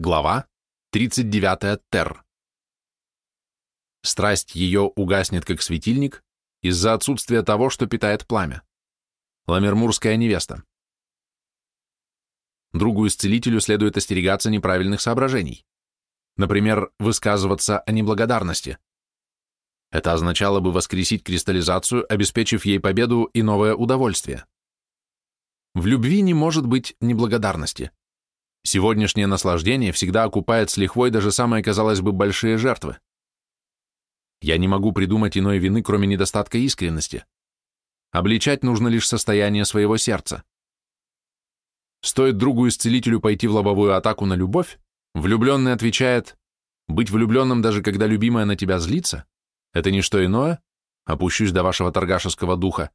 Глава 39 Тер. Страсть ее угаснет, как светильник, из-за отсутствия того, что питает пламя. Ламермурская невеста. Другу-исцелителю следует остерегаться неправильных соображений. Например, высказываться о неблагодарности. Это означало бы воскресить кристаллизацию, обеспечив ей победу и новое удовольствие. В любви не может быть неблагодарности. Сегодняшнее наслаждение всегда окупает с лихвой даже самые, казалось бы, большие жертвы. Я не могу придумать иной вины, кроме недостатка искренности. Обличать нужно лишь состояние своего сердца. Стоит другу-исцелителю пойти в лобовую атаку на любовь, влюбленный отвечает, «Быть влюбленным, даже когда любимая на тебя злится, это не что иное, опущусь до вашего торгашеского духа,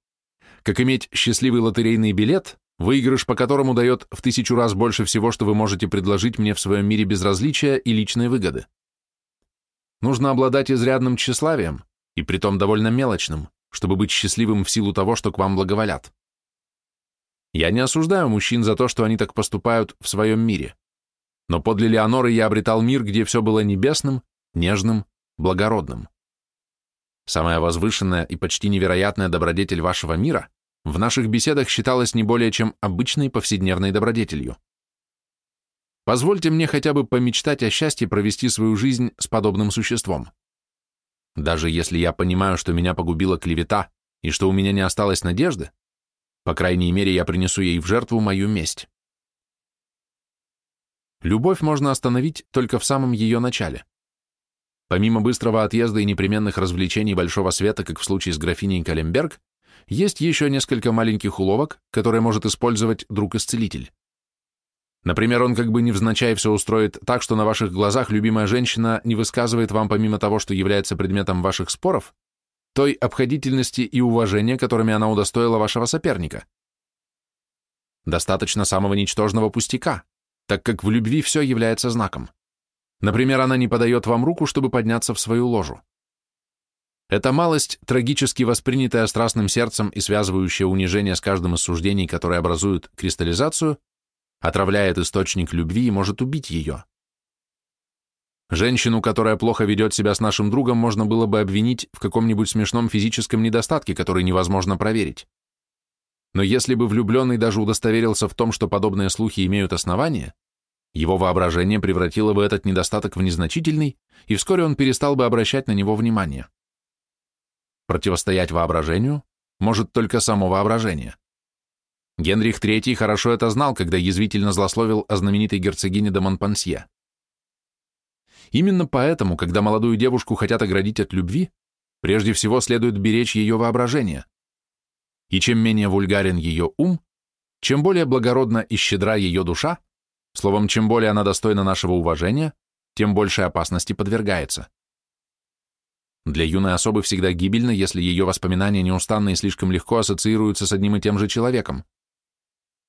как иметь счастливый лотерейный билет, выигрыш по которому дает в тысячу раз больше всего, что вы можете предложить мне в своем мире безразличия и личной выгоды. Нужно обладать изрядным тщеславием, и притом довольно мелочным, чтобы быть счастливым в силу того, что к вам благоволят. Я не осуждаю мужчин за то, что они так поступают в своем мире, но подле Леоноры я обретал мир, где все было небесным, нежным, благородным. Самая возвышенная и почти невероятная добродетель вашего мира в наших беседах считалось не более чем обычной повседневной добродетелью. Позвольте мне хотя бы помечтать о счастье провести свою жизнь с подобным существом. Даже если я понимаю, что меня погубила клевета и что у меня не осталось надежды, по крайней мере, я принесу ей в жертву мою месть. Любовь можно остановить только в самом ее начале. Помимо быстрого отъезда и непременных развлечений большого света, как в случае с графиней Калемберг, есть еще несколько маленьких уловок, которые может использовать друг-исцелитель. Например, он как бы невзначай все устроит так, что на ваших глазах любимая женщина не высказывает вам, помимо того, что является предметом ваших споров, той обходительности и уважения, которыми она удостоила вашего соперника. Достаточно самого ничтожного пустяка, так как в любви все является знаком. Например, она не подает вам руку, чтобы подняться в свою ложу. Эта малость, трагически воспринятая страстным сердцем и связывающая унижение с каждым из суждений, которые образуют кристаллизацию, отравляет источник любви и может убить ее. Женщину, которая плохо ведет себя с нашим другом, можно было бы обвинить в каком-нибудь смешном физическом недостатке, который невозможно проверить. Но если бы влюбленный даже удостоверился в том, что подобные слухи имеют основание, его воображение превратило бы этот недостаток в незначительный, и вскоре он перестал бы обращать на него внимание. Противостоять воображению может только само воображение. Генрих III хорошо это знал, когда язвительно злословил о знаменитой герцогине де Монпансье. Именно поэтому, когда молодую девушку хотят оградить от любви, прежде всего следует беречь ее воображение. И чем менее вульгарен ее ум, чем более благородна и щедра ее душа, словом, чем более она достойна нашего уважения, тем большей опасности подвергается. Для юной особы всегда гибельно, если ее воспоминания неустанно и слишком легко ассоциируются с одним и тем же человеком.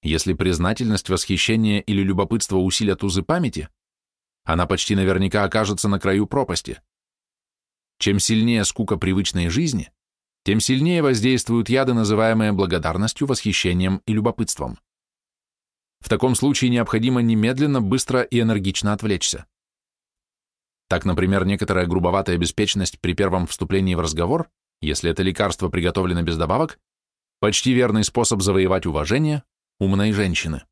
Если признательность, восхищение или любопытство усилят узы памяти, она почти наверняка окажется на краю пропасти. Чем сильнее скука привычной жизни, тем сильнее воздействуют яды, называемые благодарностью, восхищением и любопытством. В таком случае необходимо немедленно, быстро и энергично отвлечься. Так, например, некоторая грубоватая беспечность при первом вступлении в разговор, если это лекарство приготовлено без добавок, почти верный способ завоевать уважение умной женщины.